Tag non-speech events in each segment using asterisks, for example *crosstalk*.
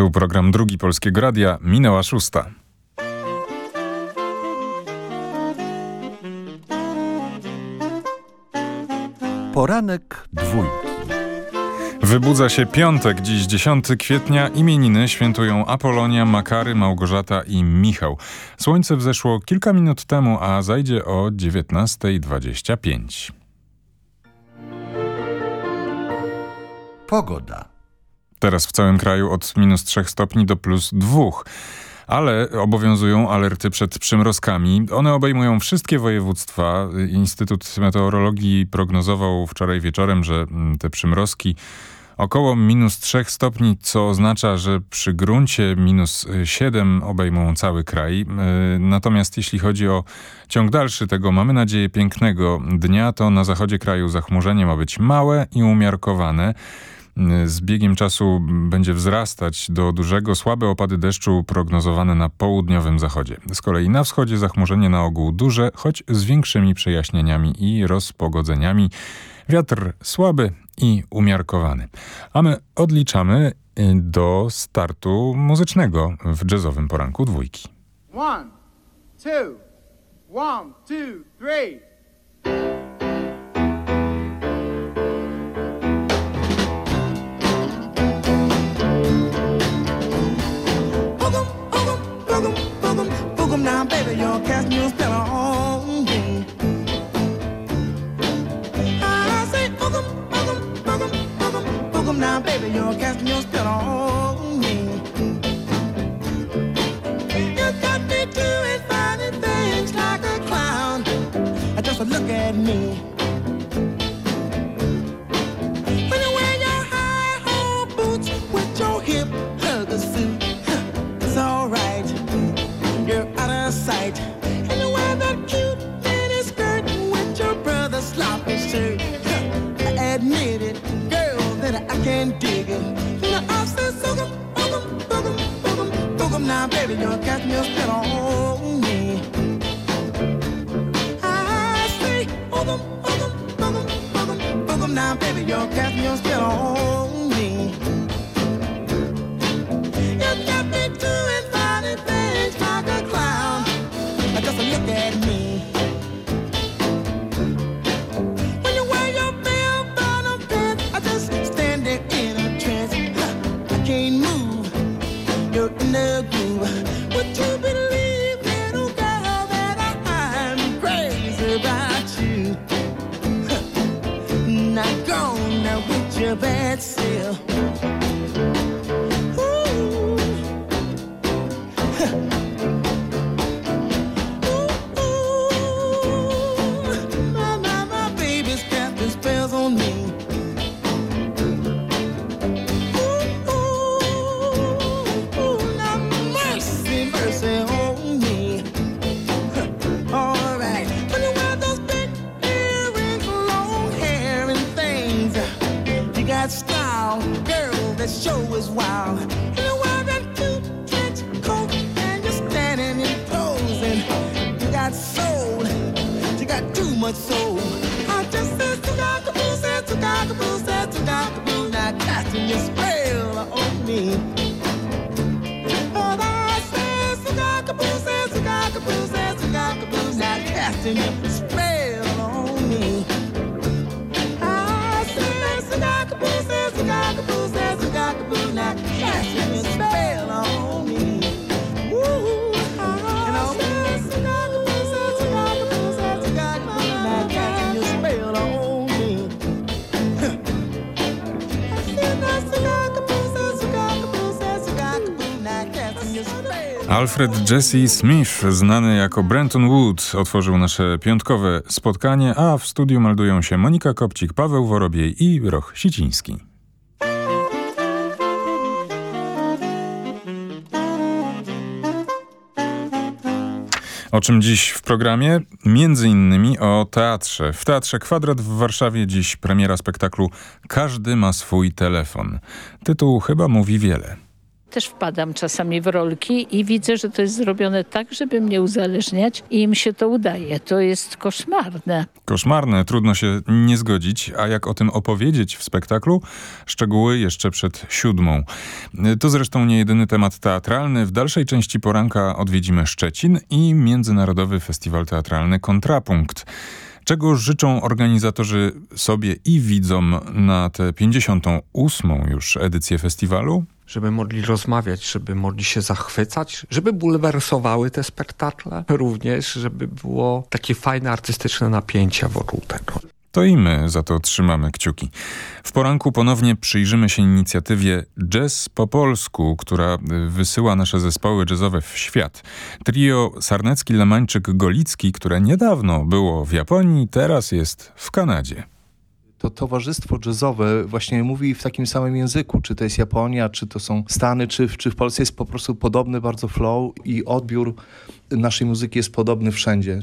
Tu program drugi Polskiego Radia. Minęła szósta. Poranek dwójki. Wybudza się piątek, dziś 10 kwietnia. Imieniny świętują Apolonia, Makary, Małgorzata i Michał. Słońce wzeszło kilka minut temu, a zajdzie o 19.25. Pogoda. Teraz w całym kraju od minus 3 stopni do plus 2 ale obowiązują alerty przed przymrozkami. One obejmują wszystkie województwa. Instytut Meteorologii prognozował wczoraj wieczorem, że mm, te przymrozki około minus 3 stopni, co oznacza, że przy gruncie minus 7 obejmą cały kraj. E, natomiast jeśli chodzi o ciąg dalszy tego, mamy nadzieję, pięknego dnia, to na zachodzie kraju zachmurzenie ma być małe i umiarkowane z biegiem czasu będzie wzrastać do dużego. Słabe opady deszczu prognozowane na południowym zachodzie. Z kolei na wschodzie zachmurzenie na ogół duże, choć z większymi przejaśnieniami i rozpogodzeniami. Wiatr słaby i umiarkowany. A my odliczamy y, do startu muzycznego w jazzowym poranku dwójki. One, two, one, two, three. better your cast news better on me. I say, now, baby, your cast on. been digging. Now I said, soak 'em, hook 'em, hook 'em, hook 'em, hook 'em. Now, baby, you're got your spit on me. I say, hook 'em, hook 'em, hook 'em, hook 'em. Now, baby, you're got your spit on me. little bit. it so. I just said to cockaboo, said to cockaboo, said to cockaboo, now casting your spell on me. But I said to cockaboo, said to cockaboo, said to cockaboo, now casting your Alfred Jesse Smith, znany jako Brenton Wood, otworzył nasze piątkowe spotkanie, a w studiu meldują się Monika Kopcik, Paweł Worobiej i Roch Siciński. O czym dziś w programie? Między innymi o teatrze. W Teatrze Kwadrat w Warszawie dziś premiera spektaklu Każdy ma swój telefon. Tytuł chyba mówi wiele. Też wpadam czasami w rolki i widzę, że to jest zrobione tak, żeby mnie uzależniać i im się to udaje. To jest koszmarne. Koszmarne, trudno się nie zgodzić, a jak o tym opowiedzieć w spektaklu? Szczegóły jeszcze przed siódmą. To zresztą nie jedyny temat teatralny. W dalszej części poranka odwiedzimy Szczecin i Międzynarodowy Festiwal Teatralny Kontrapunkt. Czego życzą organizatorzy sobie i widzom na tę 58. już edycję festiwalu? Żeby mogli rozmawiać, żeby mogli się zachwycać, żeby bulwersowały te spektakle, również żeby było takie fajne artystyczne napięcia wokół tego. To i my za to trzymamy kciuki. W poranku ponownie przyjrzymy się inicjatywie Jazz po polsku, która wysyła nasze zespoły jazzowe w świat. Trio Sarnecki, Lemańczyk, Golicki, które niedawno było w Japonii, teraz jest w Kanadzie to towarzystwo jazzowe właśnie mówi w takim samym języku, czy to jest Japonia, czy to są Stany, czy, czy w Polsce jest po prostu podobny bardzo flow i odbiór naszej muzyki jest podobny wszędzie.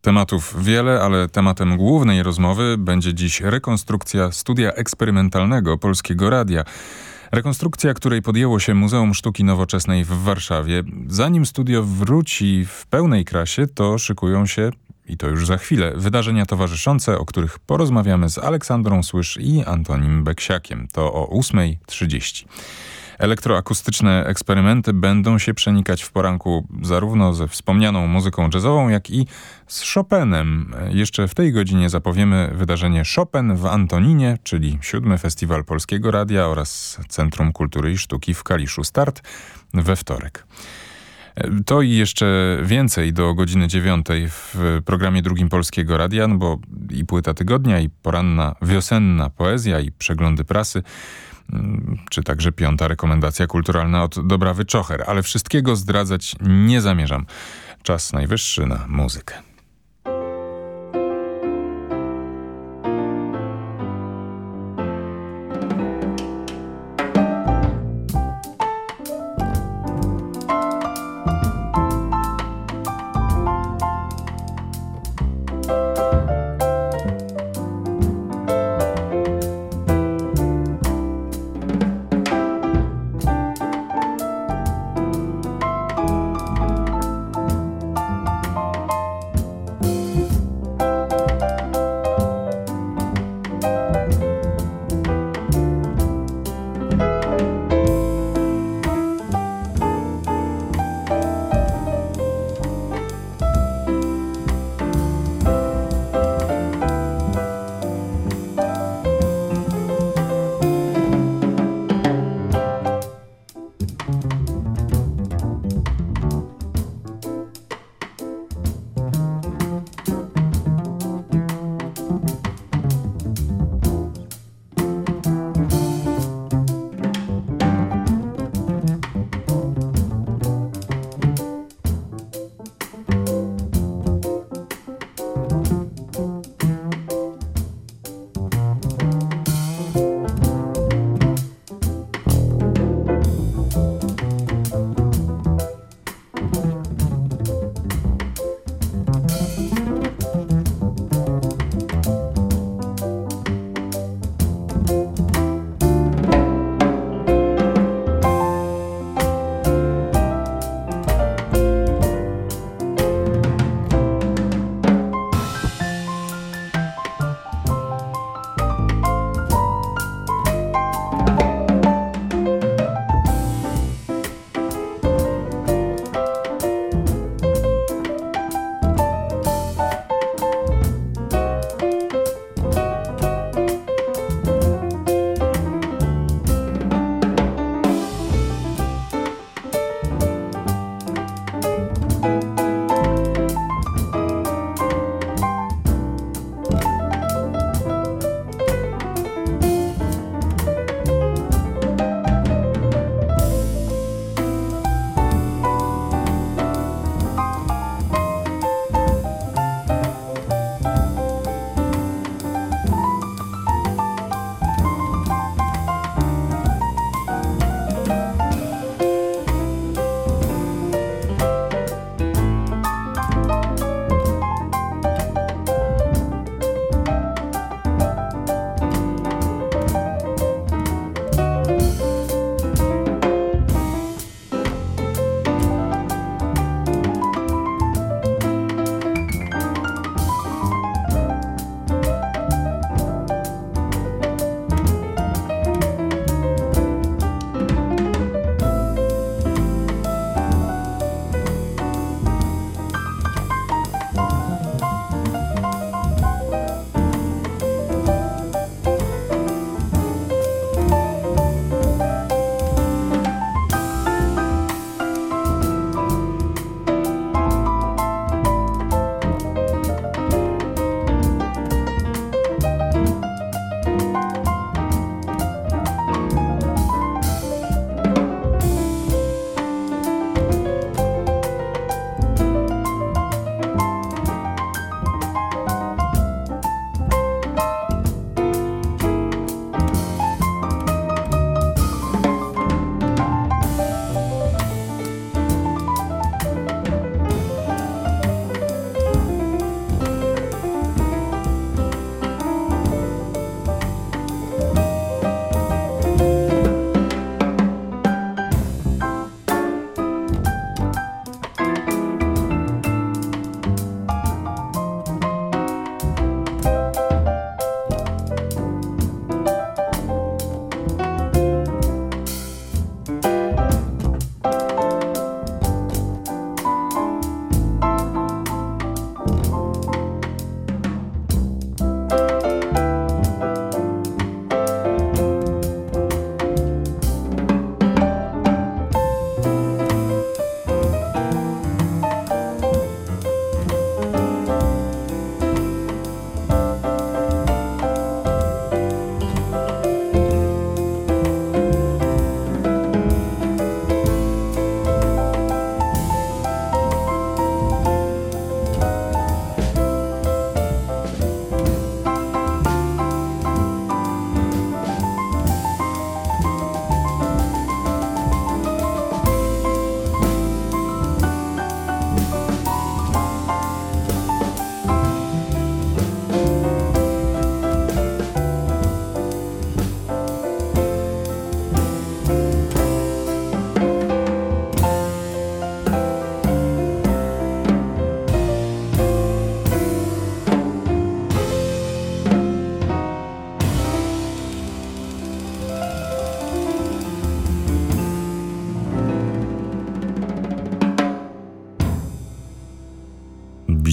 Tematów wiele, ale tematem głównej rozmowy będzie dziś rekonstrukcja studia eksperymentalnego Polskiego Radia. Rekonstrukcja, której podjęło się Muzeum Sztuki Nowoczesnej w Warszawie. Zanim studio wróci w pełnej krasie, to szykują się i to już za chwilę, wydarzenia towarzyszące, o których porozmawiamy z Aleksandrą Słysz i Antonim Beksiakiem. To o 8.30. Elektroakustyczne eksperymenty będą się przenikać w poranku zarówno ze wspomnianą muzyką jazzową, jak i z Chopinem. Jeszcze w tej godzinie zapowiemy wydarzenie Chopin w Antoninie, czyli siódmy festiwal Polskiego Radia oraz Centrum Kultury i Sztuki w Kaliszu. Start we wtorek. To i jeszcze więcej do godziny dziewiątej w programie drugim Polskiego Radia, no bo i płyta tygodnia, i poranna wiosenna poezja, i przeglądy prasy, mm, czy także piąta rekomendacja kulturalna od Dobrawy Czocher. Ale wszystkiego zdradzać nie zamierzam. Czas najwyższy na muzykę.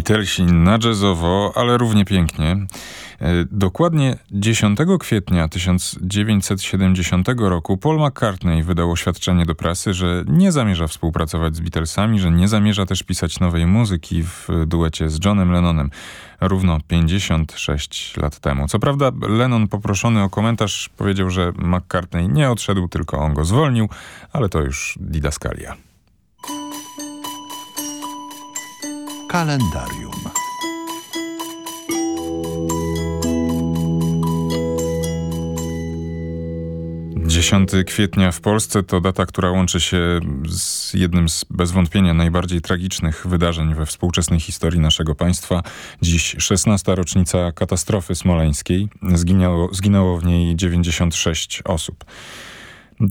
Beatlesi na jazzowo, ale równie pięknie. E, dokładnie 10 kwietnia 1970 roku Paul McCartney wydał oświadczenie do prasy, że nie zamierza współpracować z Beatlesami, że nie zamierza też pisać nowej muzyki w duecie z Johnem Lennonem równo 56 lat temu. Co prawda Lennon poproszony o komentarz powiedział, że McCartney nie odszedł, tylko on go zwolnił, ale to już didaskalia. Kalendarium. 10 kwietnia w Polsce to data, która łączy się z jednym z bez wątpienia najbardziej tragicznych wydarzeń we współczesnej historii naszego państwa. Dziś 16. rocznica katastrofy smoleńskiej. Zginęło, zginęło w niej 96 osób.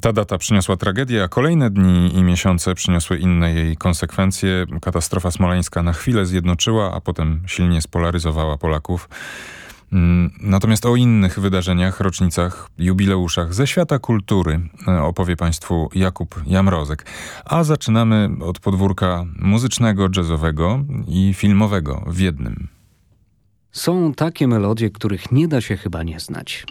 Ta data przyniosła tragedię, a kolejne dni i miesiące przyniosły inne jej konsekwencje. Katastrofa smoleńska na chwilę zjednoczyła, a potem silnie spolaryzowała Polaków. Mm, natomiast o innych wydarzeniach, rocznicach, jubileuszach ze świata kultury e, opowie Państwu Jakub Jamrozek. A zaczynamy od podwórka muzycznego, jazzowego i filmowego w jednym. Są takie melodie, których nie da się chyba nie znać.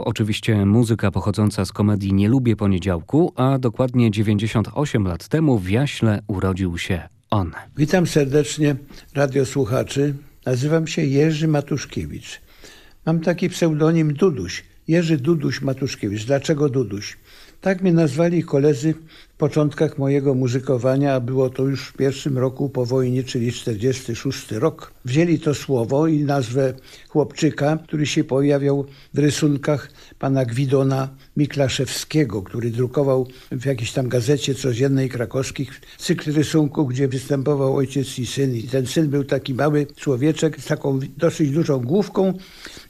To oczywiście muzyka pochodząca z komedii Nie lubię poniedziałku, a dokładnie 98 lat temu w Jaśle urodził się on. Witam serdecznie radiosłuchaczy. Nazywam się Jerzy Matuszkiewicz. Mam taki pseudonim Duduś. Jerzy Duduś Matuszkiewicz. Dlaczego Duduś? Tak mnie nazwali koledzy początkach mojego muzykowania, a było to już w pierwszym roku po wojnie, czyli 46 rok. Wzięli to słowo i nazwę chłopczyka, który się pojawiał w rysunkach pana Gwidona Miklaszewskiego, który drukował w jakiejś tam gazecie codziennej krakowskich cykl rysunków, gdzie występował ojciec i syn. I ten syn był taki mały człowieczek z taką dosyć dużą główką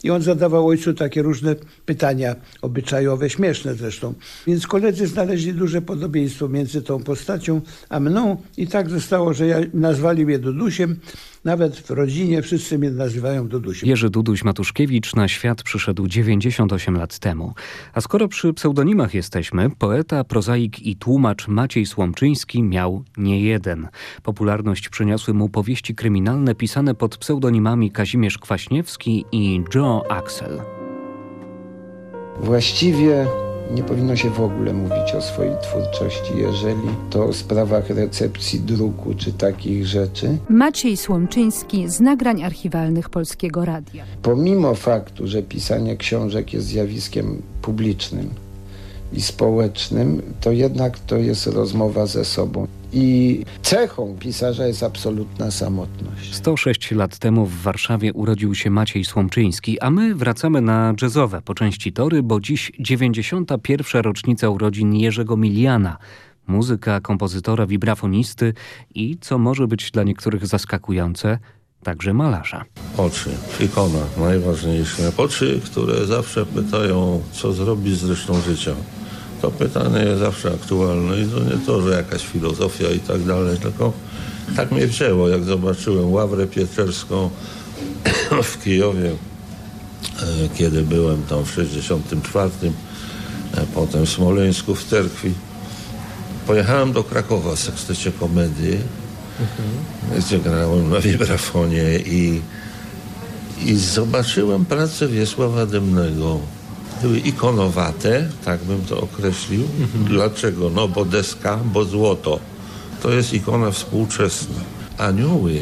i on zadawał ojcu takie różne pytania obyczajowe, śmieszne zresztą. Więc koledzy znaleźli duże podobieństwo między tą postacią a mną i tak zostało, że ja nazwali mnie Dudusiem. Nawet w rodzinie wszyscy mnie nazywają Dudusiem. Jerzy Duduś Matuszkiewicz na świat przyszedł 98 lat temu. A skoro przy pseudonimach jesteśmy, poeta, prozaik i tłumacz Maciej Słomczyński miał nie jeden. Popularność przyniosły mu powieści kryminalne pisane pod pseudonimami Kazimierz Kwaśniewski i Joe Axel. Właściwie nie powinno się w ogóle mówić o swojej twórczości, jeżeli to o sprawach recepcji druku czy takich rzeczy. Maciej Słomczyński z nagrań archiwalnych Polskiego Radia. Pomimo faktu, że pisanie książek jest zjawiskiem publicznym i społecznym, to jednak to jest rozmowa ze sobą. I cechą pisarza jest absolutna samotność. 106 lat temu w Warszawie urodził się Maciej Słomczyński, a my wracamy na jazzowe po części tory, bo dziś 91. rocznica urodzin Jerzego Miliana, muzyka, kompozytora, wibrafonisty i, co może być dla niektórych zaskakujące, także malarza. Oczy, ikona, najważniejsze. Oczy, które zawsze pytają, co zrobić z resztą życia. To pytanie jest zawsze aktualne i to nie to, że jakaś filozofia i tak dalej, tylko tak mnie wzięło, jak zobaczyłem ławrę pieczerską *coughs* w Kijowie, e, kiedy byłem tam w 64, e, potem w Smoleńsku w cerkwi. Pojechałem do Krakowa w sekstecie komedii, mhm. gdzie grałem na wibrafonie i, i zobaczyłem pracę Wiesława Dymnego były ikonowate, tak bym to określił. Mhm. Dlaczego? No bo deska, bo złoto. To jest ikona współczesna. Anioły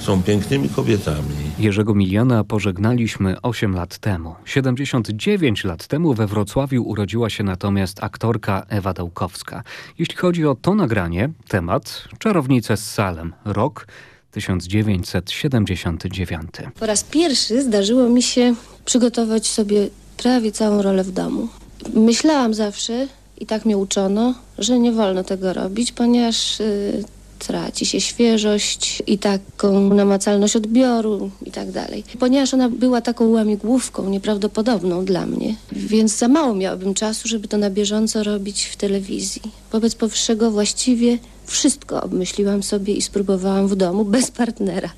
są pięknymi kobietami. Jerzego Miliona pożegnaliśmy 8 lat temu. 79 lat temu we Wrocławiu urodziła się natomiast aktorka Ewa Dałkowska. Jeśli chodzi o to nagranie, temat Czarownice z Salem, rok 1979. Po raz pierwszy zdarzyło mi się przygotować sobie prawie całą rolę w domu. Myślałam zawsze, i tak mnie uczono, że nie wolno tego robić, ponieważ y, traci się świeżość i taką namacalność odbioru i tak dalej. Ponieważ ona była taką łamigłówką nieprawdopodobną dla mnie, więc za mało miałabym czasu, żeby to na bieżąco robić w telewizji. Wobec powyższego właściwie wszystko obmyśliłam sobie i spróbowałam w domu bez partnera.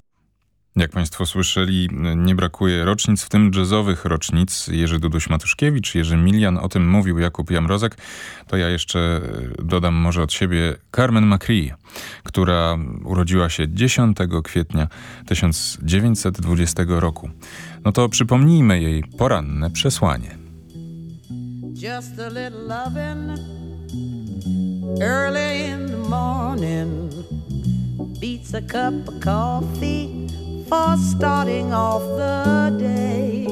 Jak Państwo słyszeli, nie brakuje rocznic, w tym jazzowych rocznic. Jerzy Duduś-Matuszkiewicz, Jerzy Milian, o tym mówił Jakub Jamrozek. To ja jeszcze dodam może od siebie Carmen McCree, która urodziła się 10 kwietnia 1920 roku. No to przypomnijmy jej poranne przesłanie. Just a little loving early in the morning beats a cup of coffee for starting off the day.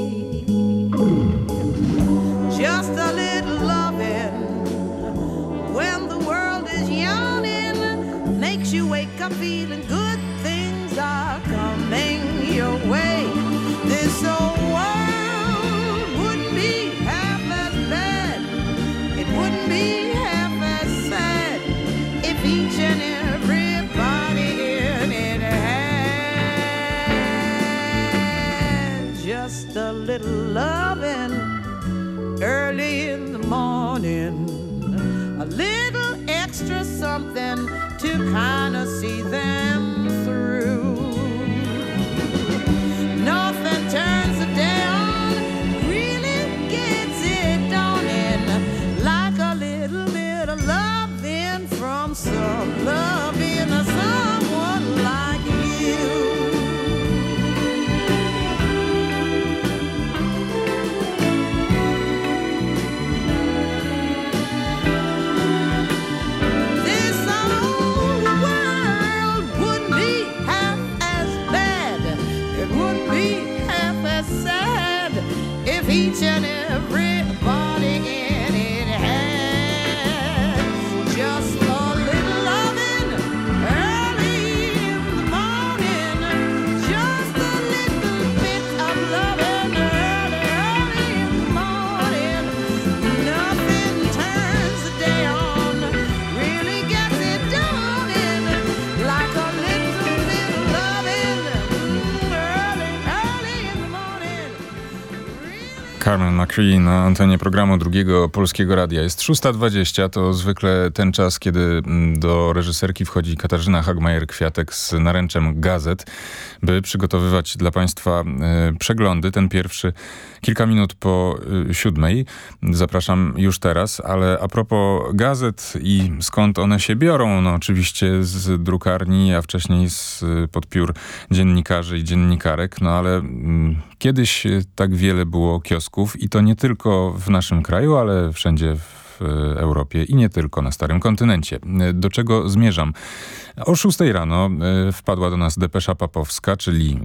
Just a little loving when the world is yawning makes you wake up feeling good. Things are coming your way. This old to kind of see them Carmen McCree na antenie programu drugiego Polskiego Radia. Jest 6.20, to zwykle ten czas, kiedy mm, do reżyserki wchodzi Katarzyna Hagmajer-Kwiatek z naręczem gazet, by przygotowywać dla Państwa e, przeglądy. Ten pierwszy kilka minut po e, siódmej. Zapraszam już teraz, ale a propos gazet i skąd one się biorą, no oczywiście z drukarni, a wcześniej z e, podpiór dziennikarzy i dziennikarek, no ale mm, kiedyś tak wiele było kiosków i to nie tylko w naszym kraju, ale wszędzie w e, Europie i nie tylko na Starym Kontynencie. E, Do czego zmierzam? O 6 rano e, wpadła do nas depesza papowska, czyli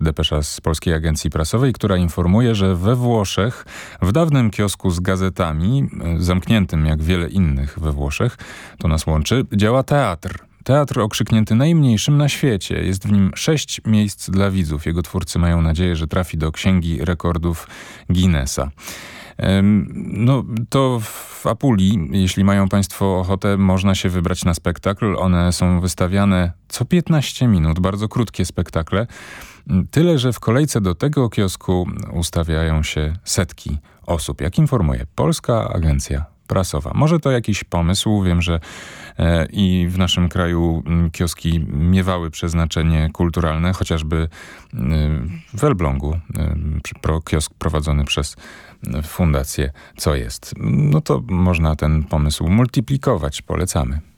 depesza z Polskiej Agencji Prasowej, która informuje, że we Włoszech w dawnym kiosku z gazetami, zamkniętym jak wiele innych we Włoszech, to nas łączy, działa teatr. Teatr okrzyknięty najmniejszym na świecie. Jest w nim sześć miejsc dla widzów. Jego twórcy mają nadzieję, że trafi do Księgi Rekordów Guinnessa. No, to w Apulii, jeśli mają Państwo ochotę, można się wybrać na spektakl. One są wystawiane co 15 minut, bardzo krótkie spektakle. Tyle, że w kolejce do tego kiosku ustawiają się setki osób, jak informuje Polska Agencja Prasowa. Może to jakiś pomysł. Wiem, że i w naszym kraju m, kioski miewały przeznaczenie kulturalne, chociażby y, w Elblągu, pro, kiosk prowadzony przez fundację Co jest. No to można ten pomysł multiplikować. Polecamy.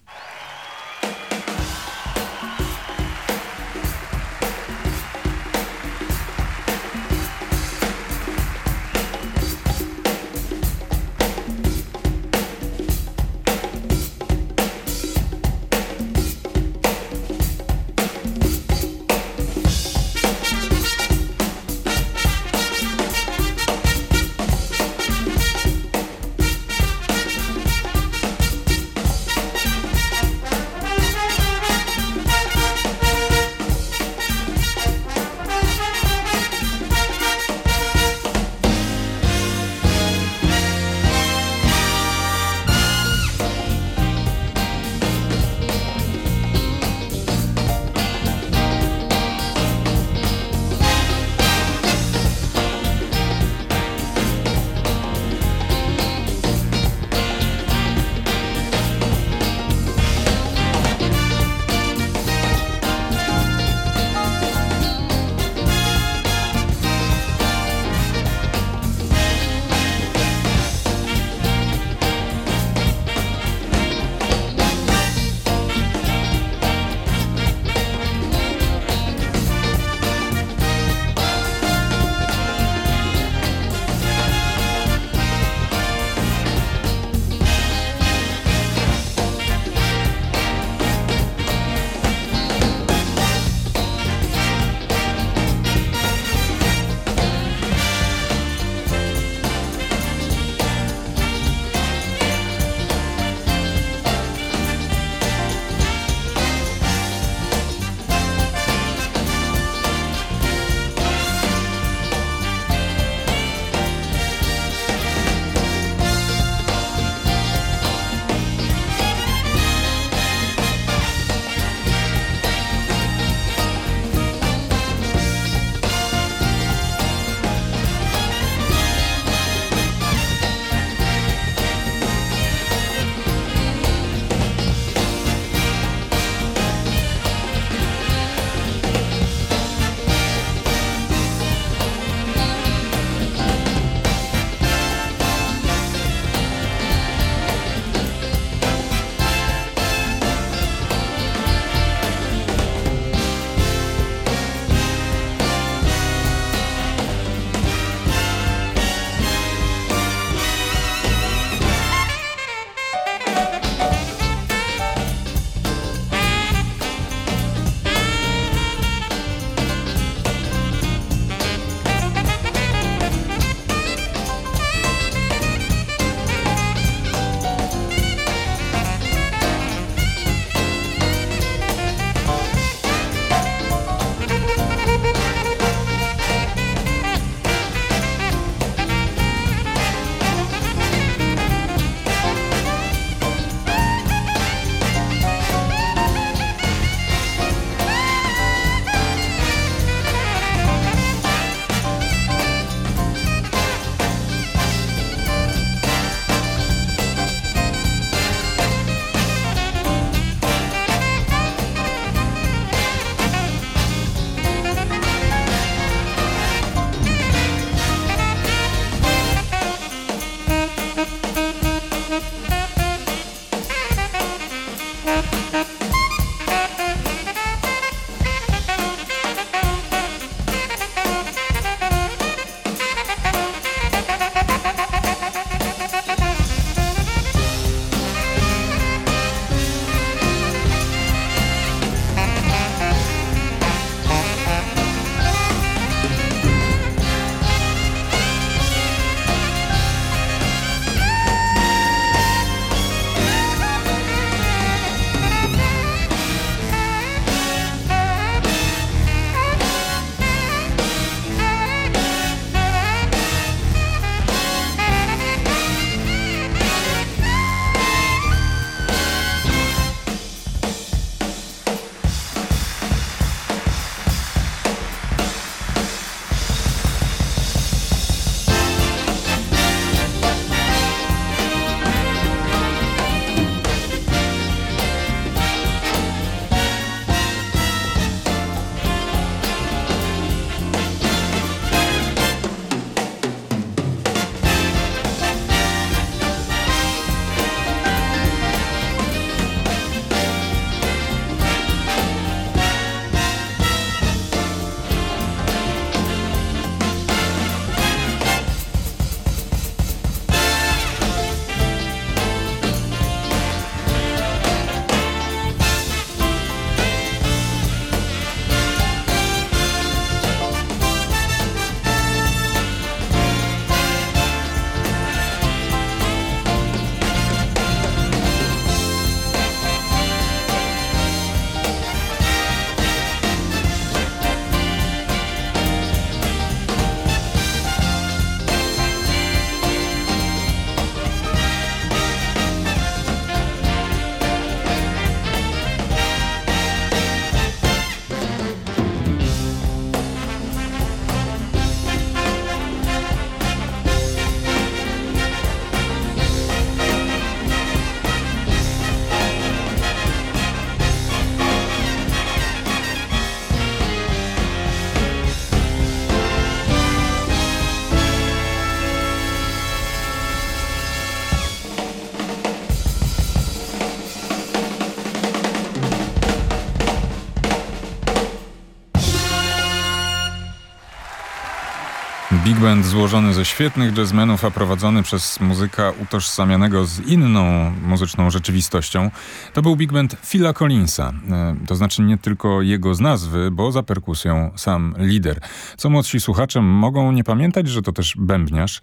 Big band złożony ze świetnych jazzmenów, a prowadzony przez muzyka utożsamianego z inną muzyczną rzeczywistością, to był big band Phila Collinsa. E, to znaczy nie tylko jego z nazwy, bo za perkusją sam lider. Co młodsi słuchacze mogą nie pamiętać, że to też bębniarz,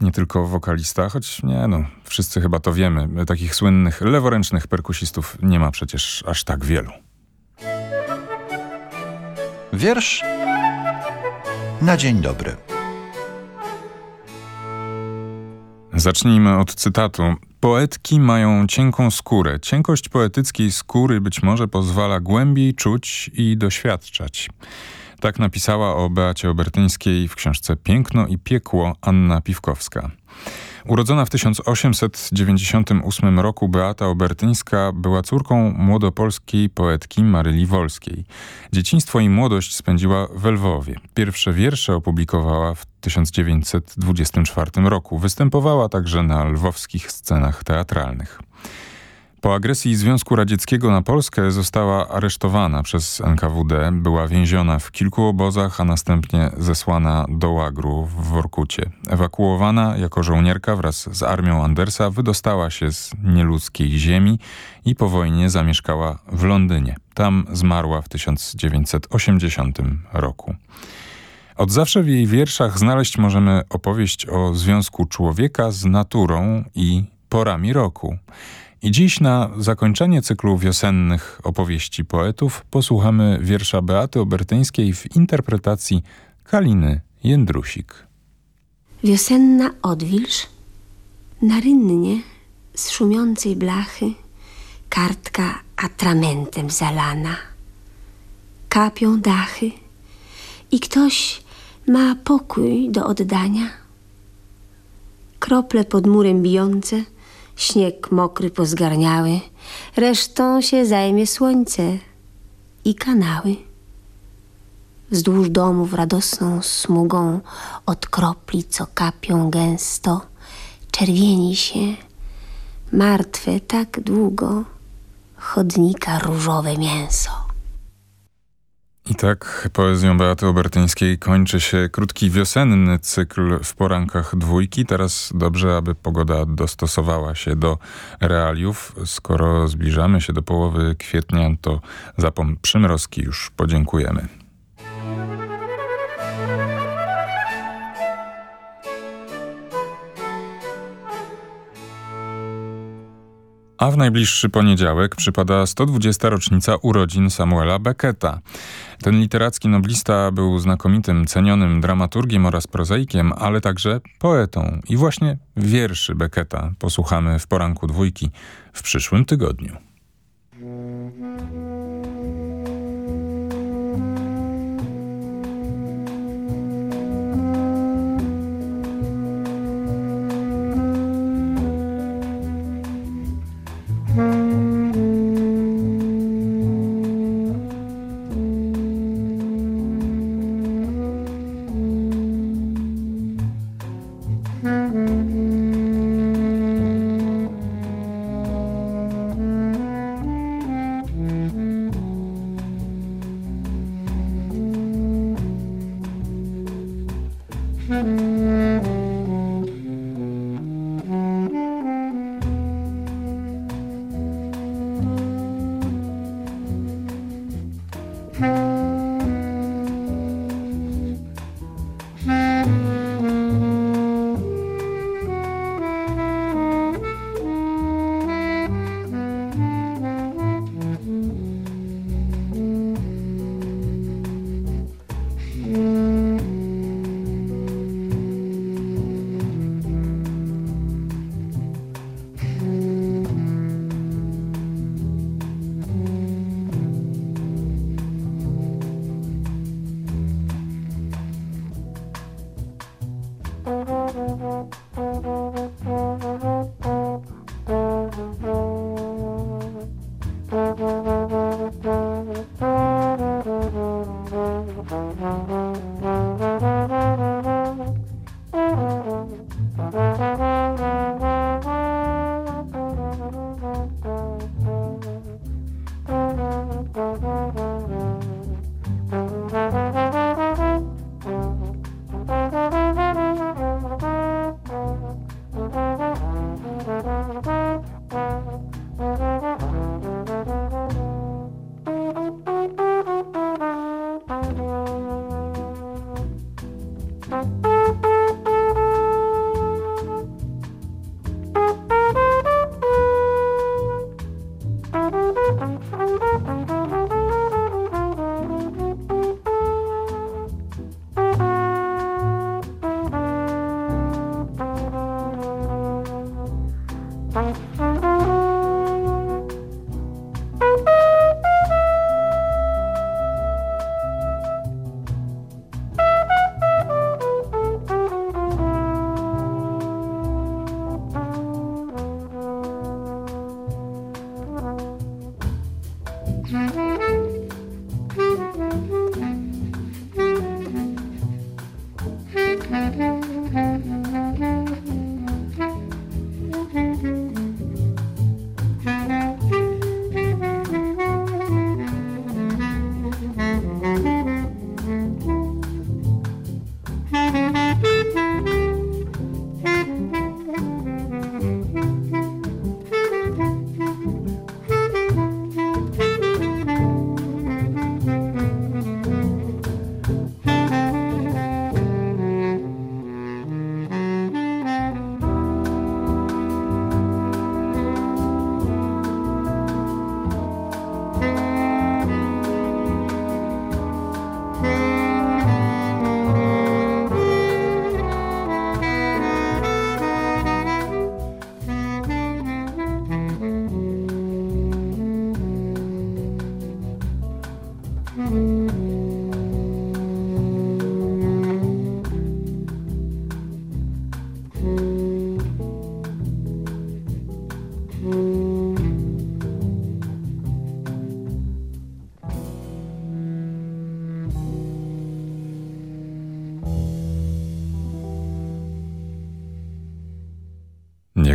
nie tylko wokalista, choć nie no, wszyscy chyba to wiemy. Takich słynnych leworęcznych perkusistów nie ma przecież aż tak wielu. Wiersz na dzień dobry. Zacznijmy od cytatu. Poetki mają cienką skórę. Cienkość poetyckiej skóry być może pozwala głębiej czuć i doświadczać. Tak napisała o Beacie Obertyńskiej w książce Piękno i piekło Anna Piwkowska. Urodzona w 1898 roku Beata Obertyńska była córką młodopolskiej poetki Maryli Wolskiej. Dzieciństwo i młodość spędziła w Lwowie. Pierwsze wiersze opublikowała w 1924 roku. Występowała także na lwowskich scenach teatralnych. Po agresji Związku Radzieckiego na Polskę została aresztowana przez NKWD, była więziona w kilku obozach, a następnie zesłana do łagru w Workucie. Ewakuowana jako żołnierka wraz z armią Andersa wydostała się z nieludzkiej ziemi i po wojnie zamieszkała w Londynie. Tam zmarła w 1980 roku. Od zawsze w jej wierszach znaleźć możemy opowieść o związku człowieka z naturą i porami roku. I dziś na zakończenie cyklu wiosennych opowieści poetów posłuchamy wiersza Beaty Obertyńskiej w interpretacji Kaliny Jędrusik. Wiosenna odwilż na rynnie z szumiącej blachy kartka atramentem zalana. Kapią dachy i ktoś ma pokój do oddania. Krople pod murem bijące – śnieg mokry pozgarniały, resztą się zajmie słońce i kanały. Wzdłuż domów radosną smugą od kropli, co kapią gęsto, czerwieni się, martwe tak długo, chodnika różowe mięso. I tak poezją Beaty Obertyńskiej kończy się krótki wiosenny cykl w porankach dwójki. Teraz dobrze, aby pogoda dostosowała się do realiów. Skoro zbliżamy się do połowy kwietnia, to za przymrozki już podziękujemy. A w najbliższy poniedziałek przypada 120. rocznica urodzin Samuela Becketa. Ten literacki noblista był znakomitym, cenionym dramaturgiem oraz prozaikiem, ale także poetą. I właśnie wierszy Becketa posłuchamy w poranku dwójki w przyszłym tygodniu. Mm-hmm.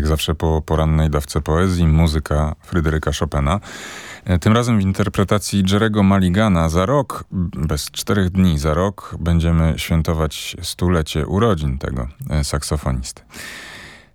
Zawsze po porannej dawce poezji, muzyka Fryderyka Chopina. E, tym razem w interpretacji Jerego Maligana za rok, bez czterech dni za rok, będziemy świętować stulecie urodzin tego e, saksofonisty.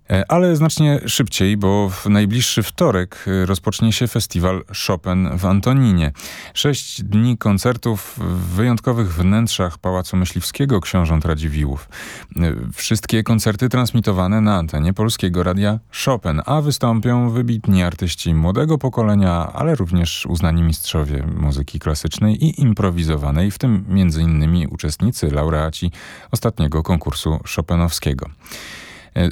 E, ale znacznie szybciej, bo w najbliższy wtorek e, rozpocznie się festiwal Chopin w Antoninie. Sześć dni koncertów w wyjątkowych wnętrzach Pałacu Myśliwskiego książąt Radziwiłłów. E, wszystkie koncerty transmitowane na antenie Polskiego Radia Chopin, a wystąpią wybitni artyści młodego pokolenia, ale również uznani mistrzowie muzyki klasycznej i improwizowanej, w tym innymi uczestnicy, laureaci ostatniego konkursu Chopinowskiego.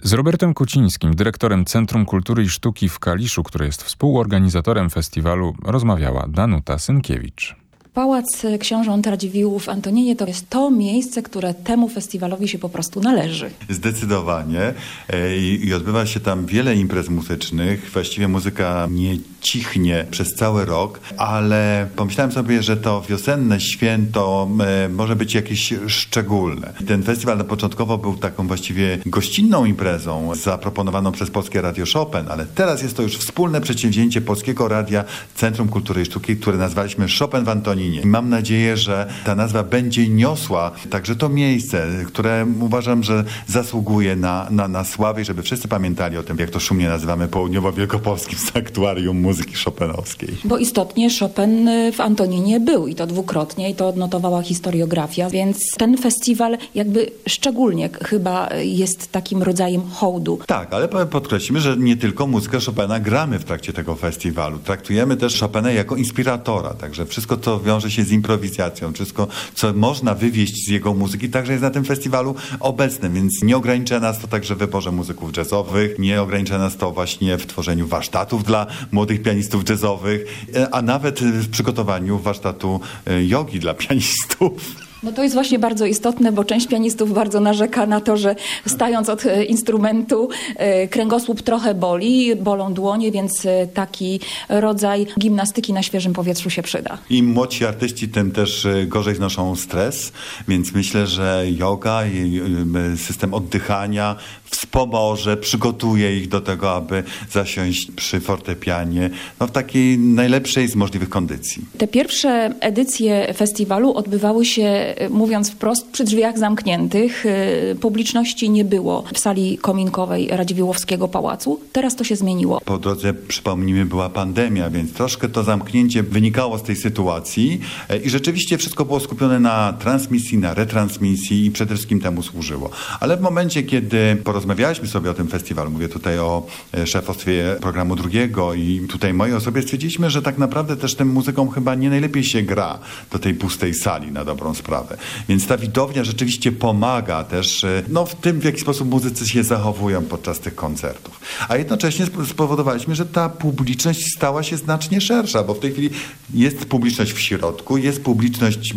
Z Robertem Kucińskim, dyrektorem Centrum Kultury i Sztuki w Kaliszu, który jest współorganizatorem festiwalu, rozmawiała Danuta Synkiewicz. Pałac Książąt Radziwiłłów w Antoninie to jest to miejsce, które temu festiwalowi się po prostu należy. Zdecydowanie. E, I, I, odbywa się tam wiele imprez muzycznych. Właściwie muzyka nie cichnie przez cały rok, ale pomyślałem sobie, że to wiosenne święto e, może być jakieś szczególne. Ten festiwal początkowo był taką właściwie gościnną imprezą zaproponowaną przez Polskie Radio Chopin, ale teraz jest to już wspólne przedsięwzięcie Polskiego Radia Centrum Kultury i Sztuki, które nazwaliśmy Chopin w Antoninie. I mam nadzieję, że ta nazwa będzie niosła także to miejsce, które uważam, że zasługuje na, na, na sławę i żeby wszyscy pamiętali o tym, jak to szumnie nazywamy południowo-wielkopolskim *laughs* sanktuarium muzyki chopinowskiej. Bo istotnie Chopin w Antoninie był i to dwukrotnie i to odnotowała historiografia, więc ten festiwal jakby szczególnie chyba jest takim rodzajem hołdu. Tak, ale podkreślimy, że nie tylko muzykę Chopina gramy w trakcie tego festiwalu. Traktujemy też Chopina jako inspiratora, także wszystko to wiąże się z improwizacją. Wszystko, co można wywieźć z jego muzyki, także jest na tym festiwalu obecne, więc nie ogranicza nas to także w wyborze muzyków jazzowych, nie ogranicza nas to właśnie w tworzeniu warsztatów dla młodych pianistów jazzowych, a nawet w przygotowaniu warsztatu e, jogi dla pianistów. No to jest właśnie bardzo istotne, bo część pianistów bardzo narzeka na to, że stając od e, instrumentu e, kręgosłup trochę boli, bolą dłonie, więc e, taki rodzaj gimnastyki na świeżym powietrzu się przyda. Im młodsi artyści, tym też gorzej znoszą stres, więc myślę, że yoga i system oddychania wspomoże, przygotuje ich do tego, aby zasiąść przy fortepianie no, w takiej najlepszej z możliwych kondycji. Te pierwsze edycje festiwalu odbywały się, mówiąc wprost, przy drzwiach zamkniętych. Y, publiczności nie było w sali kominkowej Radziwiłłowskiego Pałacu. Teraz to się zmieniło. Po drodze, przypomnijmy, była pandemia, więc troszkę to zamknięcie wynikało z tej sytuacji e, i rzeczywiście wszystko było skupione na transmisji, na retransmisji i przede wszystkim temu służyło. Ale w momencie, kiedy porozmawialiśmy rozmawialiśmy sobie o tym festiwalu, mówię tutaj o e, szefostwie programu drugiego i tutaj mojej osobie stwierdziliśmy, że tak naprawdę też tym muzykom chyba nie najlepiej się gra do tej pustej sali na dobrą sprawę. Więc ta widownia rzeczywiście pomaga też e, no, w tym, w jaki sposób muzycy się zachowują podczas tych koncertów. A jednocześnie spowodowaliśmy, że ta publiczność stała się znacznie szersza, bo w tej chwili jest publiczność w środku, jest publiczność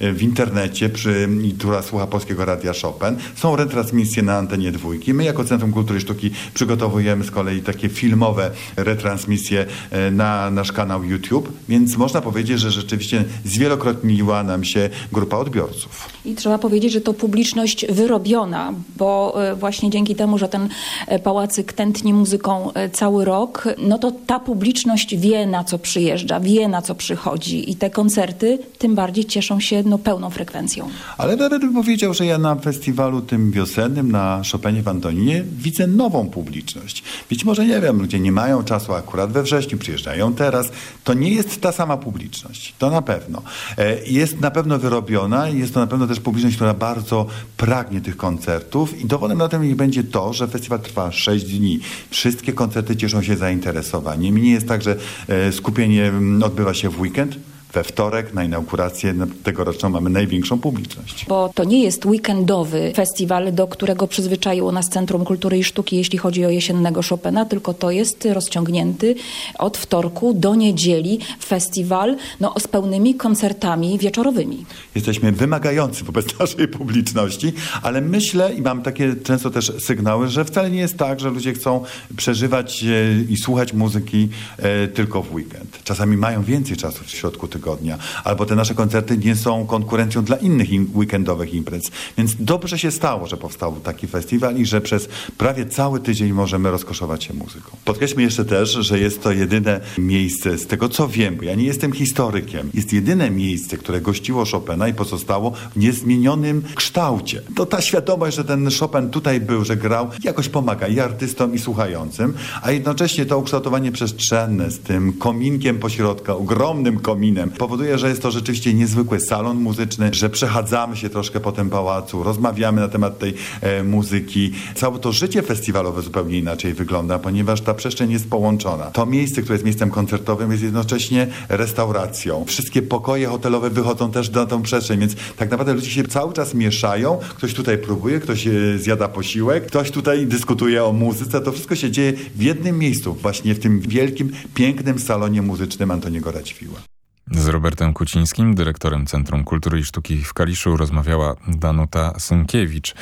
w internecie, przy, która słucha Polskiego Radia Chopin, są retransmisje na antenie dwójki, dwójki. My jako Centrum Kultury i Sztuki przygotowujemy z kolei takie filmowe retransmisje e, na nasz kanał YouTube, więc można powiedzieć, że rzeczywiście zwielokrotniła nam się grupa odbiorców. I trzeba powiedzieć, że to publiczność wyrobiona, bo e, właśnie dzięki temu, że ten e, pałacyk tętni muzyką cały rok, no to ta publiczność wie na co przyjeżdża, wie na co przychodzi i te koncerty tym bardziej cieszą się no, pełną frekwencją. Ale nawet bym powiedział, że ja na festiwalu tym wiosennym, na Chopinie w Antoninie widzę nową publiczność. Być może, nie wiem, ludzie nie mają czasu akurat we wrześniu, przyjeżdżają teraz. To nie jest ta sama publiczność, to na pewno. E, jest na pewno wyrobiona jest to na pewno też publiczność, która bardzo pragnie tych koncertów i dowodem na tym będzie to, że festiwal trwa 6 dni. Wszystkie koncerty cieszą się zainteresowaniem. Nie jest tak, że e, skupienie mm, odbywa się w weekend, we wtorek na inaugurację tegoroczną mamy największą publiczność. Bo to nie jest weekendowy festiwal, do którego przyzwyczaiło nas Centrum Kultury i Sztuki, jeśli chodzi o jesiennego Chopina, tylko to jest rozciągnięty od wtorku do niedzieli festiwal no, z pełnymi koncertami wieczorowymi. Jesteśmy wymagający wobec *laughs* naszej publiczności, ale myślę i mam takie często też sygnały, że wcale nie jest tak, że ludzie chcą przeżywać e, i słuchać muzyki e, tylko w weekend. Czasami mają więcej czasu w środku tygodnia tygodnia, albo te nasze koncerty nie są konkurencją dla innych weekendowych imprez. Więc dobrze się stało, że powstał taki festiwal i że przez prawie cały tydzień możemy rozkoszować się muzyką. Podkreślmy jeszcze też, że jest to jedyne miejsce, z tego co wiem, bo ja nie jestem historykiem, jest jedyne miejsce, które gościło Chopina i pozostało w niezmienionym kształcie. To ta świadomość, że ten Chopin tutaj był, że grał, jakoś pomaga i artystom, i słuchającym, a jednocześnie to ukształtowanie przestrzenne z tym kominkiem pośrodka, ogromnym kominem, powoduje, że jest to rzeczywiście niezwykły salon muzyczny, że przechadzamy się troszkę po tym pałacu, rozmawiamy na temat tej e, muzyki. Całe to życie festiwalowe zupełnie inaczej wygląda, ponieważ ta przestrzeń jest połączona. To miejsce, które jest miejscem koncertowym, jest jednocześnie restauracją. Wszystkie pokoje hotelowe wychodzą też na tą przestrzeń, więc tak naprawdę ludzie się cały czas mieszają. Ktoś tutaj próbuje, ktoś e, zjada posiłek, ktoś tutaj dyskutuje o muzyce. To wszystko się dzieje w jednym miejscu, właśnie w tym wielkim, pięknym salonie muzycznym Antoniego Radziwiła. Z Robertem Kucińskim, dyrektorem Centrum Kultury i Sztuki w Kaliszu, rozmawiała Danuta Sękiewicz.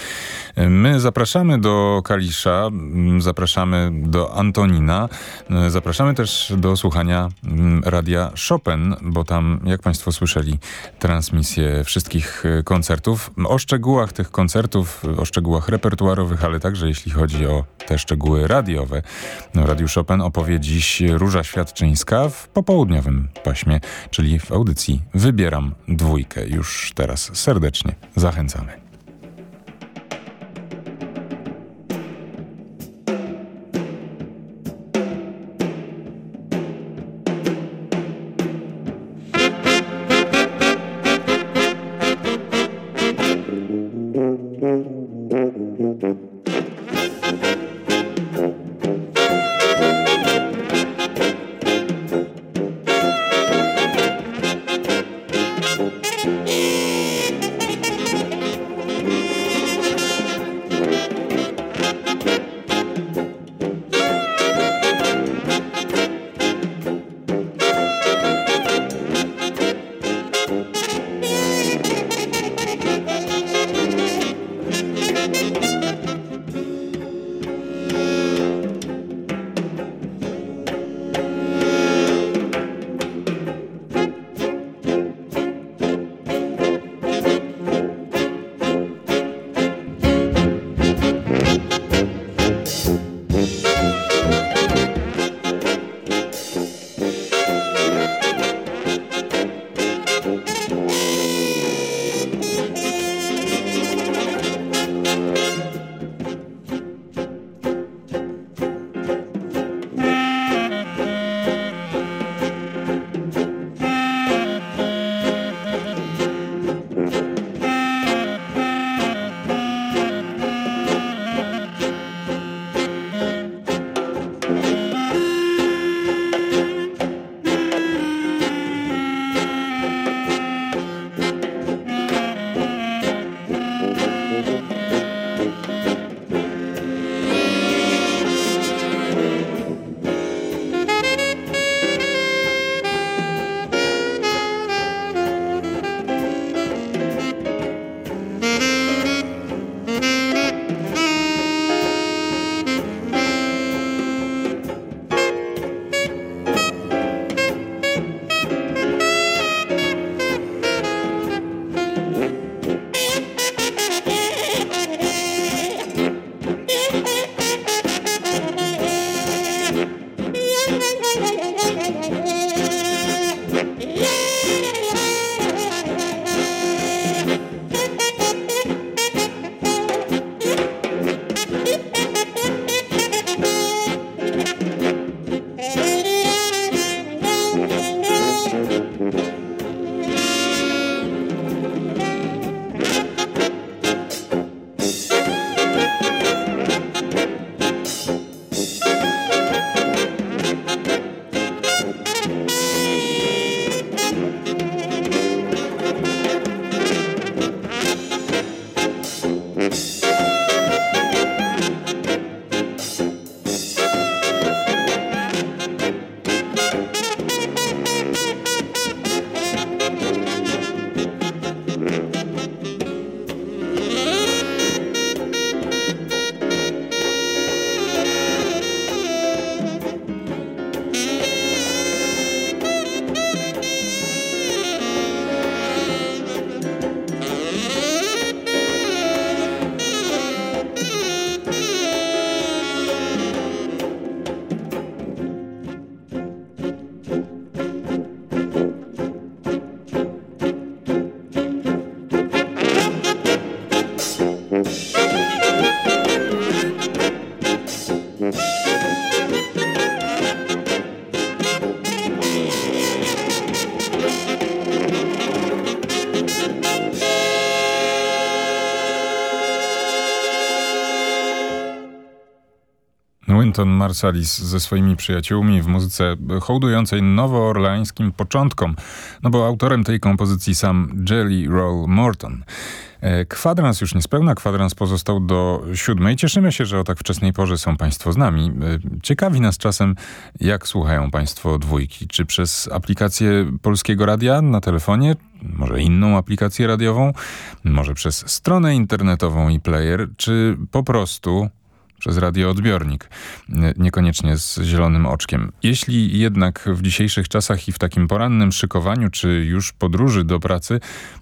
My zapraszamy do Kalisza, zapraszamy do Antonina, zapraszamy też do słuchania radia Chopin, bo tam, jak Państwo słyszeli, transmisję wszystkich koncertów. O szczegółach tych koncertów, o szczegółach repertuarowych, ale także jeśli chodzi o te szczegóły radiowe, no, Radiu Chopin opowie dziś Róża Świadczyńska w popołudniowym paśmie czyli w audycji Wybieram dwójkę. Już teraz serdecznie zachęcamy. Marsalis ze swoimi przyjaciółmi w muzyce hołdującej nowoorleańskim początkom, no bo autorem tej kompozycji sam Jelly Roll Morton. E, kwadrans już niespełna, kwadrans pozostał do siódmej. Cieszymy się, że o tak wczesnej porze są Państwo z nami. E, ciekawi nas czasem, jak słuchają Państwo dwójki. Czy przez aplikację Polskiego Radia na telefonie, może inną aplikację radiową, może przez stronę internetową i player, czy po prostu przez radioodbiornik, niekoniecznie z zielonym oczkiem. Jeśli jednak w dzisiejszych czasach i w takim porannym szykowaniu, czy już podróży do pracy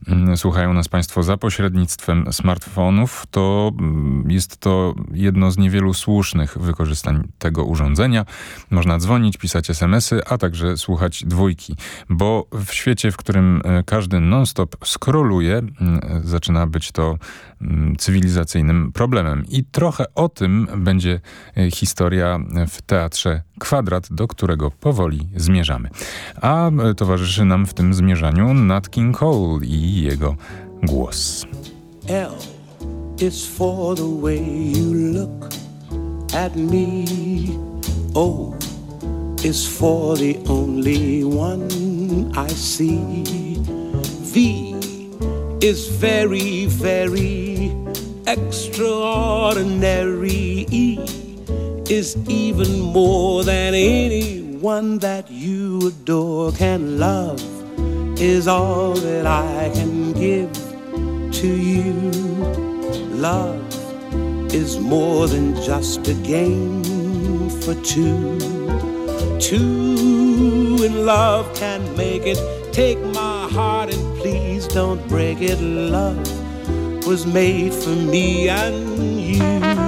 mm, słuchają nas Państwo za pośrednictwem smartfonów, to mm, jest to jedno z niewielu słusznych wykorzystań tego urządzenia. Można dzwonić, pisać smsy, a także słuchać dwójki, bo w świecie, w którym e, każdy non-stop skroluje, mm, zaczyna być to cywilizacyjnym problemem. I trochę o tym będzie e, historia w teatrze Kwadrat, do którego powoli zmierzamy. A e, towarzyszy nam w tym zmierzaniu Nat King Cole i jego głos. L is for the way you look at me. O is for the only one I see. V is very, very extraordinary is even more than anyone that you adore can love is all that I can give to you. Love is more than just a game for two. Two in love can make it. Take my heart and please don't break it. Love was made for me and you.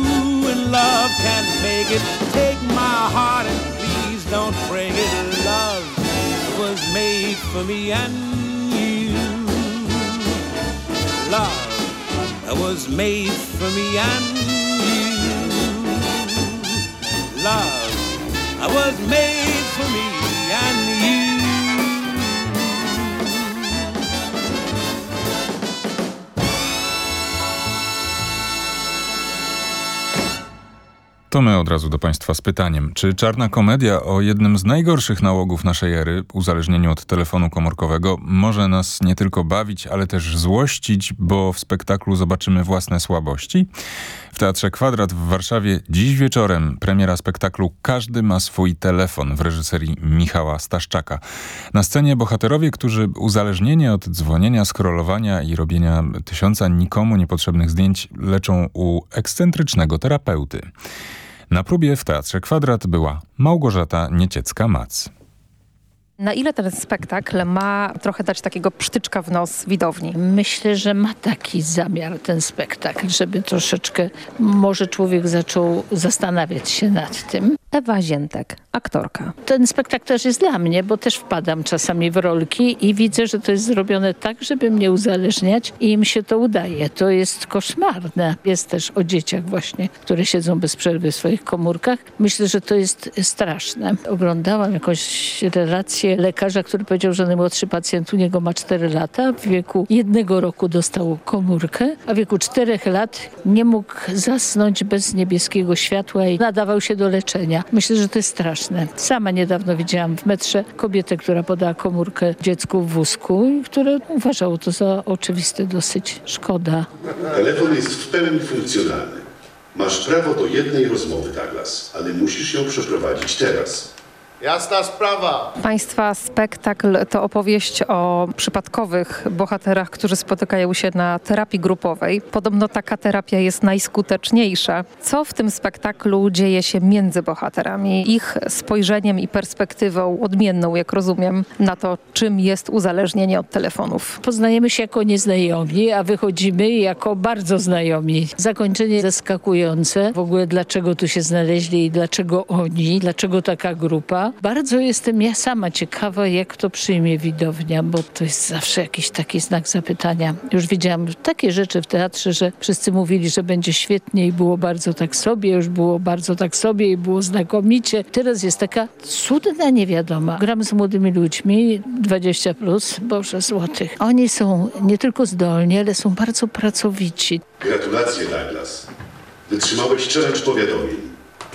love can make it. Take my heart and please don't break it. Love was made for me and you. Love was made for me and you. Love was made for me and you. To my od razu do Państwa z pytaniem. Czy czarna komedia o jednym z najgorszych nałogów naszej ery, uzależnieniu od telefonu komórkowego, może nas nie tylko bawić, ale też złościć, bo w spektaklu zobaczymy własne słabości? W Teatrze Kwadrat w Warszawie dziś wieczorem premiera spektaklu Każdy ma swój telefon w reżyserii Michała Staszczaka. Na scenie bohaterowie, którzy uzależnieni od dzwonienia, scrollowania i robienia tysiąca nikomu niepotrzebnych zdjęć leczą u ekscentrycznego terapeuty. Na próbie w Teatrze Kwadrat była Małgorzata Nieciecka-Mac. Na ile ten spektakl ma trochę dać takiego psztyczka w nos widowni? Myślę, że ma taki zamiar ten spektakl, żeby troszeczkę może człowiek zaczął zastanawiać się nad tym. Ewa Ziętek, aktorka. Ten spektakl też jest dla mnie, bo też wpadam czasami w rolki i widzę, że to jest zrobione tak, żeby mnie uzależniać i im się to udaje. To jest koszmarne. Jest też o dzieciach właśnie, które siedzą bez przerwy w swoich komórkach. Myślę, że to jest straszne. Oglądałam jakąś relację lekarza, który powiedział, że najmłodszy pacjent u niego ma 4 lata. W wieku jednego roku dostał komórkę, a w wieku 4 lat nie mógł zasnąć bez niebieskiego światła i nadawał się do leczenia. Myślę, że to jest straszne. Sama niedawno widziałam w metrze kobietę, która podała komórkę dziecku w wózku i które uważało to za oczywiste dosyć. Szkoda. Telefon jest w pełni funkcjonalny. Masz prawo do jednej rozmowy, Douglas, ale musisz ją przeprowadzić teraz. Jasna sprawa. Państwa spektakl to opowieść o przypadkowych bohaterach, którzy spotykają się na terapii grupowej. Podobno taka terapia jest najskuteczniejsza. Co w tym spektaklu dzieje się między bohaterami? Ich spojrzeniem i perspektywą odmienną, jak rozumiem, na to, czym jest uzależnienie od telefonów. Poznajemy się jako nieznajomi, a wychodzimy jako bardzo znajomi. Zakończenie zaskakujące. W ogóle dlaczego tu się znaleźli i dlaczego oni, dlaczego taka grupa. Bardzo jestem ja sama ciekawa, jak to przyjmie widownia, bo to jest zawsze jakiś taki znak zapytania. Już widziałam takie rzeczy w teatrze, że wszyscy mówili, że będzie świetnie i było bardzo tak sobie, już było bardzo tak sobie i było znakomicie. Teraz jest taka cudna niewiadoma. Gram z młodymi ludźmi, 20 plus, Boże złotych. Oni są nie tylko zdolni, ale są bardzo pracowici. Gratulacje, Douglas. Wytrzymałeś challenge powiadomień.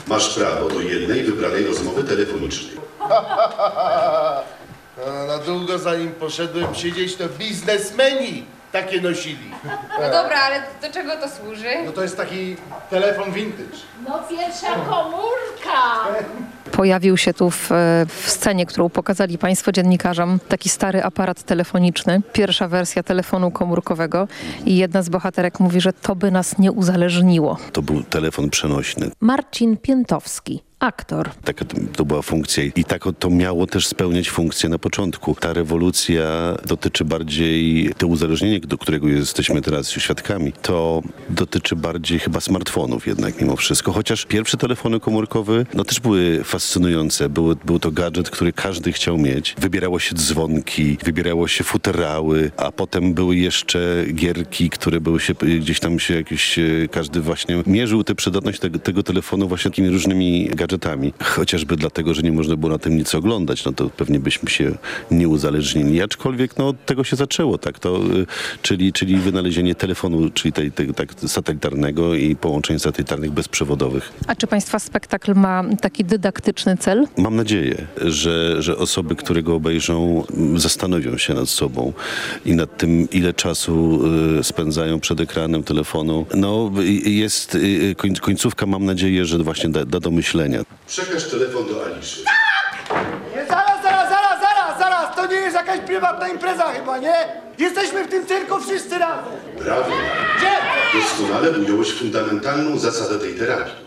Masz prawo do jednej wybranej rozmowy telefonicznej. A *laughs* na długo zanim poszedłem siedzieć, to biznesmeni takie nosili. No dobra, ale do czego to służy? No to jest taki telefon vintage. No pierwsza komórka! Pojawił się tu w, w scenie, którą pokazali Państwo dziennikarzom, taki stary aparat telefoniczny, pierwsza wersja telefonu komórkowego i jedna z bohaterek mówi, że to by nas nie uzależniło. To był telefon przenośny. Marcin Piętowski, aktor. Taka to, była funkcja i tak to miało też spełniać funkcję na początku. Ta rewolucja dotyczy bardziej, to uzależnienie, do którego jesteśmy teraz świadkami, to dotyczy bardziej chyba smartfonów jednak mimo wszystko. Chociaż pierwsze telefony komórkowe no też były fascynujące. Były, był to gadżet, który każdy chciał mieć. Wybierało się dzwonki, wybierało się futerały, a potem były jeszcze gierki, które były się gdzieś tam się jakieś, każdy właśnie mierzył tę przydatność tego, tego telefonu właśnie takimi różnymi gadżetami. Chociażby dlatego, że nie można było na tym nic oglądać, no to pewnie byśmy się nie uzależnili. Aczkolwiek no, od tego się zaczęło, tak, to, czyli, czyli wynalezienie telefonu, czyli tej, tej, tak, satelitarnego i połączeń satelitarnych bezprzewodowych. A czy Państwa spektakl ma taki dydaktyczny cel? Mam nadzieję, że, że osoby, które go obejrzą, zastanowią się nad sobą i nad tym, ile czasu y, spędzają przed ekranem telefonu. No, jest y, końcówka, mam nadzieję, że właśnie da, da do myślenia. Przekaż telefon do Aliszy. Nie, zaraz, zaraz, zaraz, zaraz, zaraz! To nie jest jakaś prywatna impreza chyba, nie? Jesteśmy w tym cyrku wszyscy razem. Brawo. Gdzie? Doskonale ująłeś fundamentalną zasadę tej terapii.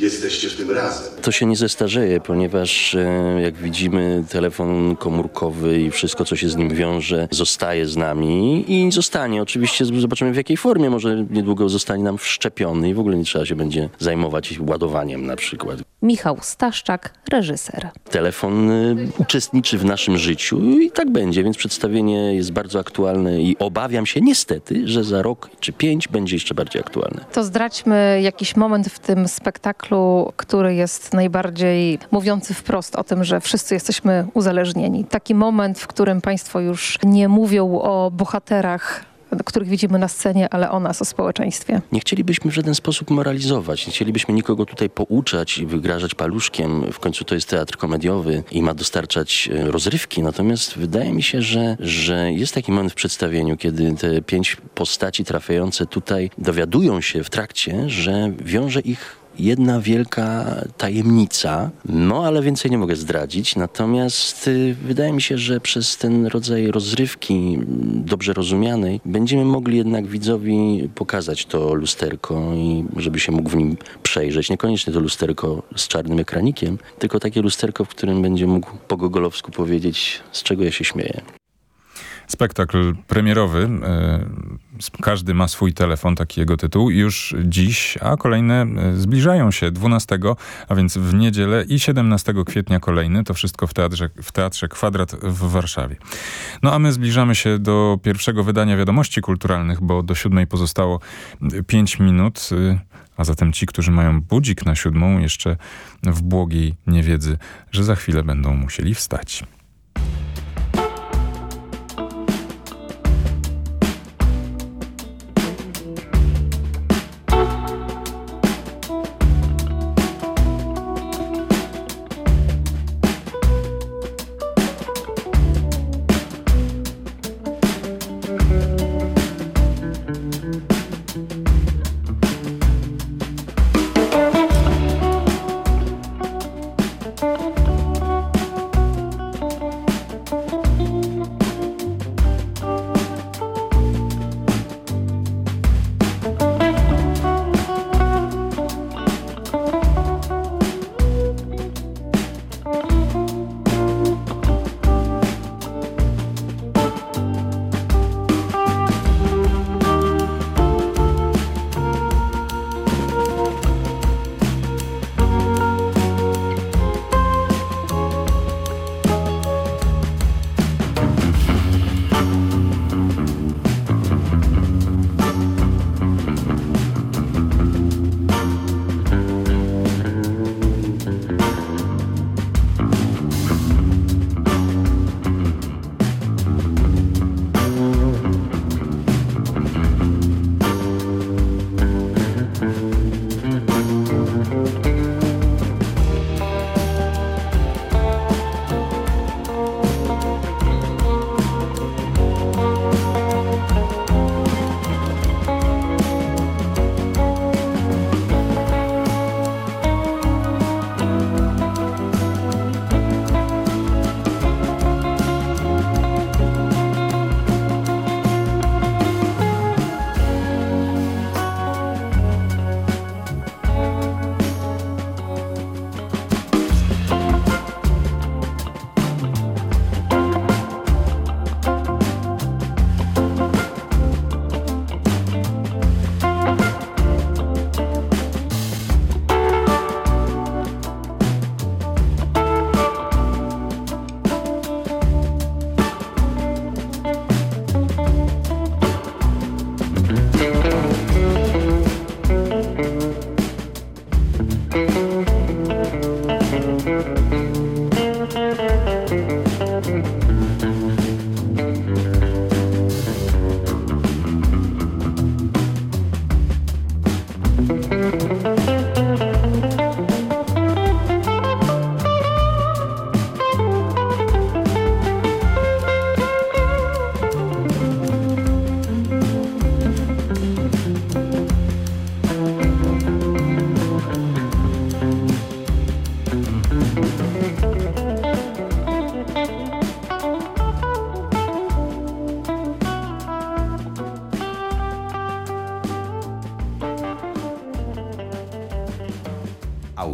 Jesteście w tym razem. To się nie zestarzeje, ponieważ e, jak widzimy telefon komórkowy i wszystko, co się z nim wiąże, zostaje z nami i zostanie. Oczywiście zobaczymy w jakiej formie. Może niedługo zostanie nam wszczepiony i w ogóle nie trzeba się będzie zajmować ładowaniem na przykład. Michał Staszczak, reżyser. Telefon y, uczestniczy w naszym życiu i tak będzie, więc przedstawienie jest bardzo aktualne i obawiam się niestety, że za rok czy pięć będzie jeszcze bardziej aktualne. To zdradźmy jakiś moment w tym spektaklu, który jest najbardziej mówiący wprost o tym, że wszyscy jesteśmy uzależnieni. Taki moment, w którym Państwo już nie mówią o bohaterach których widzimy na scenie, ale o nas, o społeczeństwie. Nie chcielibyśmy w żaden sposób moralizować, nie chcielibyśmy nikogo tutaj pouczać i wygrażać paluszkiem. W końcu to jest teatr komediowy i ma dostarczać rozrywki. Natomiast wydaje mi się, że, że jest taki moment w przedstawieniu, kiedy te pięć postaci trafiające tutaj dowiadują się w trakcie, że wiąże ich jedna wielka tajemnica, no ale więcej nie mogę zdradzić. Natomiast y, wydaje mi się, że przez ten rodzaj rozrywki dobrze rozumianej będziemy mogli jednak widzowi pokazać to lusterko i żeby się mógł w nim przejrzeć. Niekoniecznie to lusterko z czarnym ekranikiem, tylko takie lusterko, w którym będzie mógł po gogolowsku powiedzieć, z czego ja się śmieję. Spektakl premierowy. Każdy ma swój telefon, taki jego tytuł. Już dziś, a kolejne zbliżają się 12, a więc w niedzielę i 17 kwietnia kolejny. To wszystko w teatrze, w teatrze Kwadrat w Warszawie. No a my zbliżamy się do pierwszego wydania wiadomości kulturalnych, bo do siódmej pozostało 5 minut. A zatem ci, którzy mają budzik na siódmą, jeszcze w błogiej niewiedzy, że za chwilę będą musieli wstać.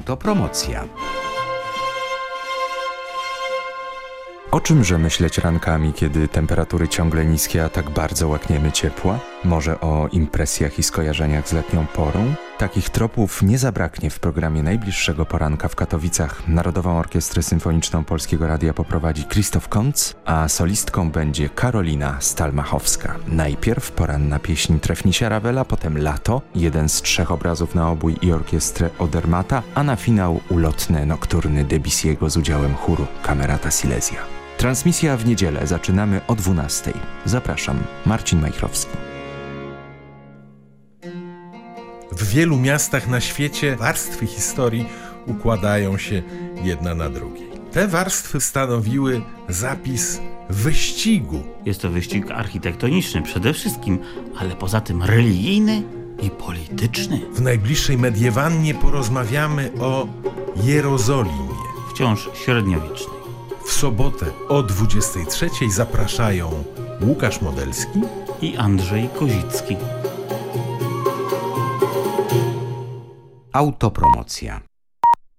Autopromocja. O czymże myśleć rankami, kiedy temperatury ciągle niskie, a tak bardzo łakniemy ciepła? Może o impresjach i skojarzeniach z letnią porą? Takich tropów nie zabraknie w programie najbliższego poranka w Katowicach. Narodową Orkiestrę Symfoniczną Polskiego Radia poprowadzi Krzysztof Kontz, a solistką będzie Karolina Stalmachowska. Najpierw poranna pieśń Trefnisia Ravela, potem Lato, jeden z trzech obrazów na obój i orkiestrę Odermata, a na finał ulotne nokturny Debussy'ego z udziałem chóru Kamerata Silesia. Transmisja w niedzielę zaczynamy o 12. Zapraszam, Marcin Majchrowski. W wielu miastach na świecie warstwy historii układają się jedna na drugiej. Te warstwy stanowiły zapis wyścigu. Jest to wyścig architektoniczny przede wszystkim, ale poza tym religijny i polityczny. W najbliższej mediewannie porozmawiamy o Jerozolimie. Wciąż średniowiecznej. W sobotę o 23 zapraszają Łukasz Modelski i Andrzej Kozicki. Autopromocja.